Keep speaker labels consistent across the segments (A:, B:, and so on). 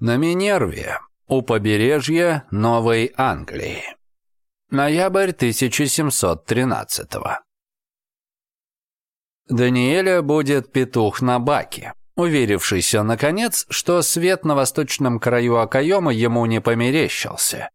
A: На Минерве, у побережья Новой Англии. Ноябрь 1713 -го. Даниэля будет петух на баке, уверившийся, наконец, что свет на восточном краю Акаема ему не померещился.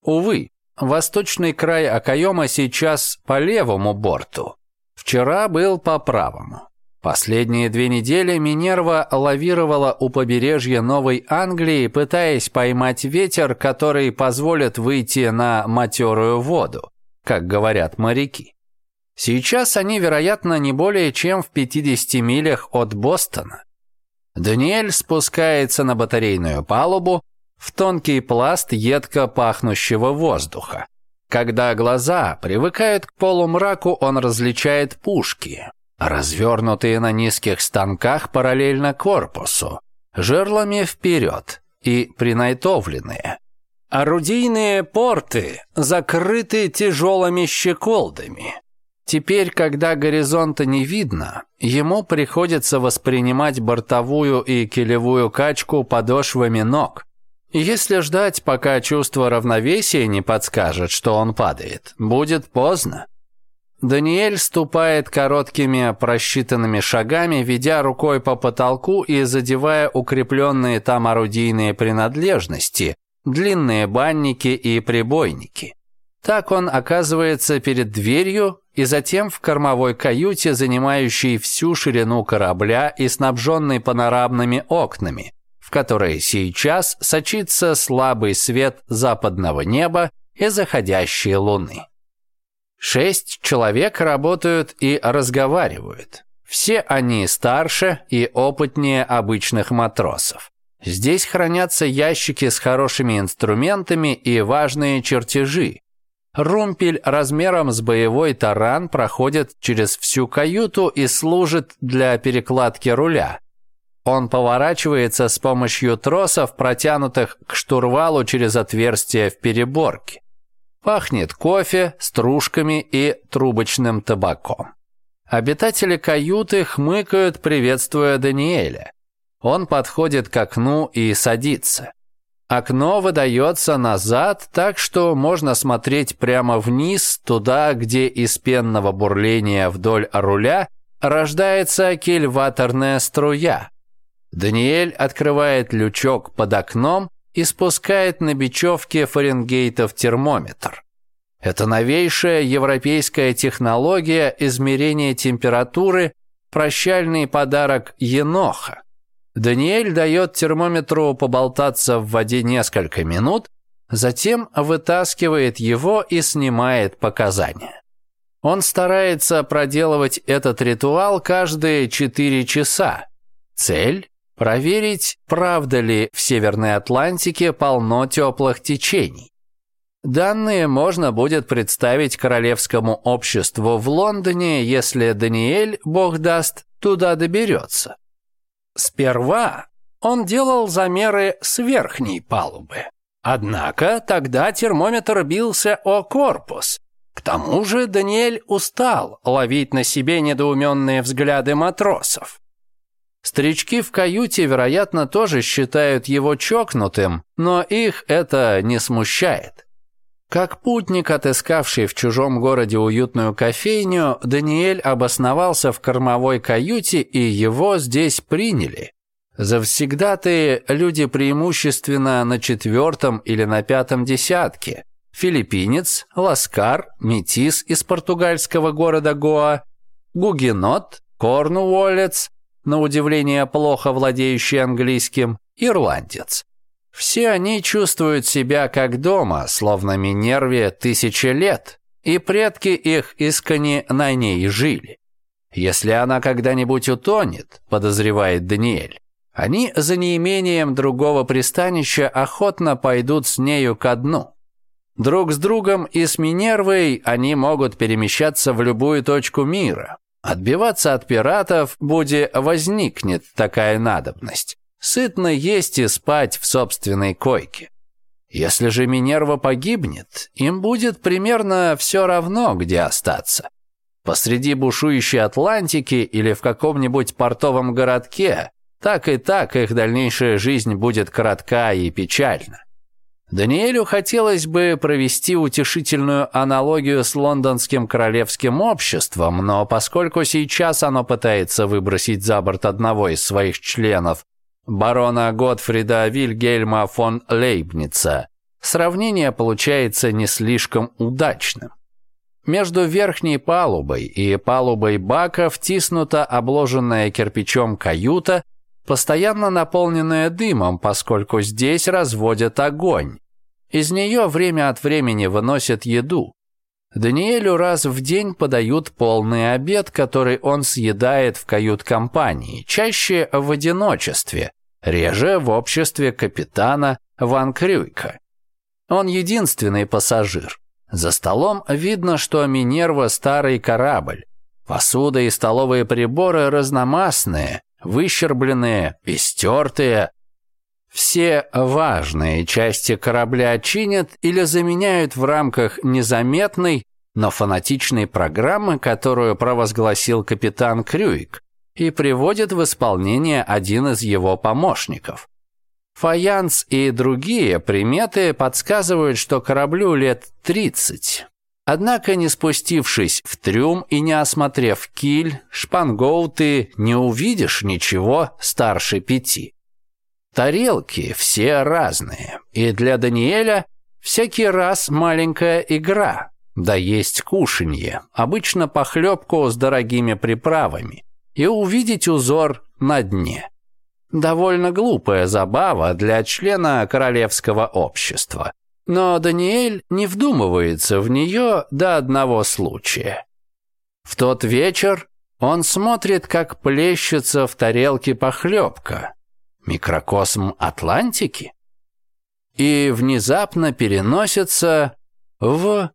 A: Увы, восточный край Акаема сейчас по левому борту. Вчера был по правому. Последние две недели Минерва лавировала у побережья Новой Англии, пытаясь поймать ветер, который позволит выйти на матерую воду, как говорят моряки. Сейчас они, вероятно, не более чем в 50 милях от Бостона. Даниэль спускается на батарейную палубу в тонкий пласт едко пахнущего воздуха. Когда глаза привыкают к полумраку, он различает пушки, развернутые на низких станках параллельно корпусу, жерлами вперед и принайтовленные. Орудийные порты закрыты тяжелыми щеколдами. Теперь, когда горизонта не видно, ему приходится воспринимать бортовую и килевую качку подошвами ног. Если ждать, пока чувство равновесия не подскажет, что он падает, будет поздно. Даниэль ступает короткими просчитанными шагами, ведя рукой по потолку и задевая укрепленные там орудийные принадлежности, длинные банники и прибойники. Так он оказывается перед дверью и затем в кормовой каюте, занимающей всю ширину корабля и снабженной панорамными окнами, в которой сейчас сочится слабый свет западного неба и заходящей луны. Шесть человек работают и разговаривают. Все они старше и опытнее обычных матросов. Здесь хранятся ящики с хорошими инструментами и важные чертежи. Румпель размером с боевой таран проходит через всю каюту и служит для перекладки руля. Он поворачивается с помощью тросов, протянутых к штурвалу через отверстие в переборке. Пахнет кофе, стружками и трубочным табаком. Обитатели каюты хмыкают, приветствуя Даниэля. Он подходит к окну и садится. Окно выдается назад, так что можно смотреть прямо вниз, туда, где из пенного бурления вдоль руля рождается кельваторная струя. Даниэль открывает лючок под окном и спускает на бечевке Фаренгейтов термометр. Это новейшая европейская технология измерения температуры, прощальный подарок Еноха. Даниэль дает термометру поболтаться в воде несколько минут, затем вытаскивает его и снимает показания. Он старается проделывать этот ритуал каждые 4 часа. Цель Проверить, правда ли в Северной Атлантике полно теплых течений. Данные можно будет представить Королевскому обществу в Лондоне, если Даниэль, бог даст, туда доберется. Сперва он делал замеры с верхней палубы. Однако тогда термометр бился о корпус. К тому же Даниэль устал ловить на себе недоуменные взгляды матросов. Старички в каюте, вероятно, тоже считают его чокнутым, но их это не смущает. Как путник, отыскавший в чужом городе уютную кофейню, Даниэль обосновался в кормовой каюте, и его здесь приняли. Завсегдатые люди преимущественно на четвертом или на пятом десятке. Филиппинец, ласкар, метис из португальского города Гоа, гугенот, корнуолец, на удивление плохо владеющий английским, ирландец. Все они чувствуют себя как дома, словно Минерве тысячи лет, и предки их искренне на ней жили. Если она когда-нибудь утонет, подозревает Даниэль, они за неимением другого пристанища охотно пойдут с нею ко дну. Друг с другом и с Минервой они могут перемещаться в любую точку мира, Отбиваться от пиратов, буде возникнет такая надобность. Сытно есть и спать в собственной койке. Если же Минерва погибнет, им будет примерно все равно, где остаться. Посреди бушующей Атлантики или в каком-нибудь портовом городке, так и так их дальнейшая жизнь будет коротка и печальна. Даниэлю хотелось бы провести утешительную аналогию с лондонским королевским обществом, но поскольку сейчас оно пытается выбросить за борт одного из своих членов, барона Готфрида Вильгельма фон Лейбница, сравнение получается не слишком удачным. Между верхней палубой и палубой бака втиснута обложенная кирпичом каюта – постоянно наполненная дымом, поскольку здесь разводят огонь. Из нее время от времени выносят еду. Даниэлю раз в день подают полный обед, который он съедает в кают-компании, чаще в одиночестве, реже в обществе капитана Ван Крюйка. Он единственный пассажир. За столом видно, что Минерва – старый корабль. Посуда и столовые приборы разномастные, выщербленные, истертые. Все важные части корабля чинят или заменяют в рамках незаметной, но фанатичной программы, которую провозгласил капитан Крюик, и приводит в исполнение один из его помощников. Фаянс и другие приметы подсказывают, что кораблю лет 30, Однако, не спустившись в трюм и не осмотрев киль, шпангоу ты не увидишь ничего старше пяти. Тарелки все разные, и для Даниэля всякий раз маленькая игра, да есть кушанье, обычно похлебку с дорогими приправами, и увидеть узор на дне. Довольно глупая забава для члена королевского общества – но Даниэль не вдумывается в нее до одного случая. В тот вечер он смотрит, как плещется в тарелке похлебка. Микрокосм Атлантики? И внезапно переносится в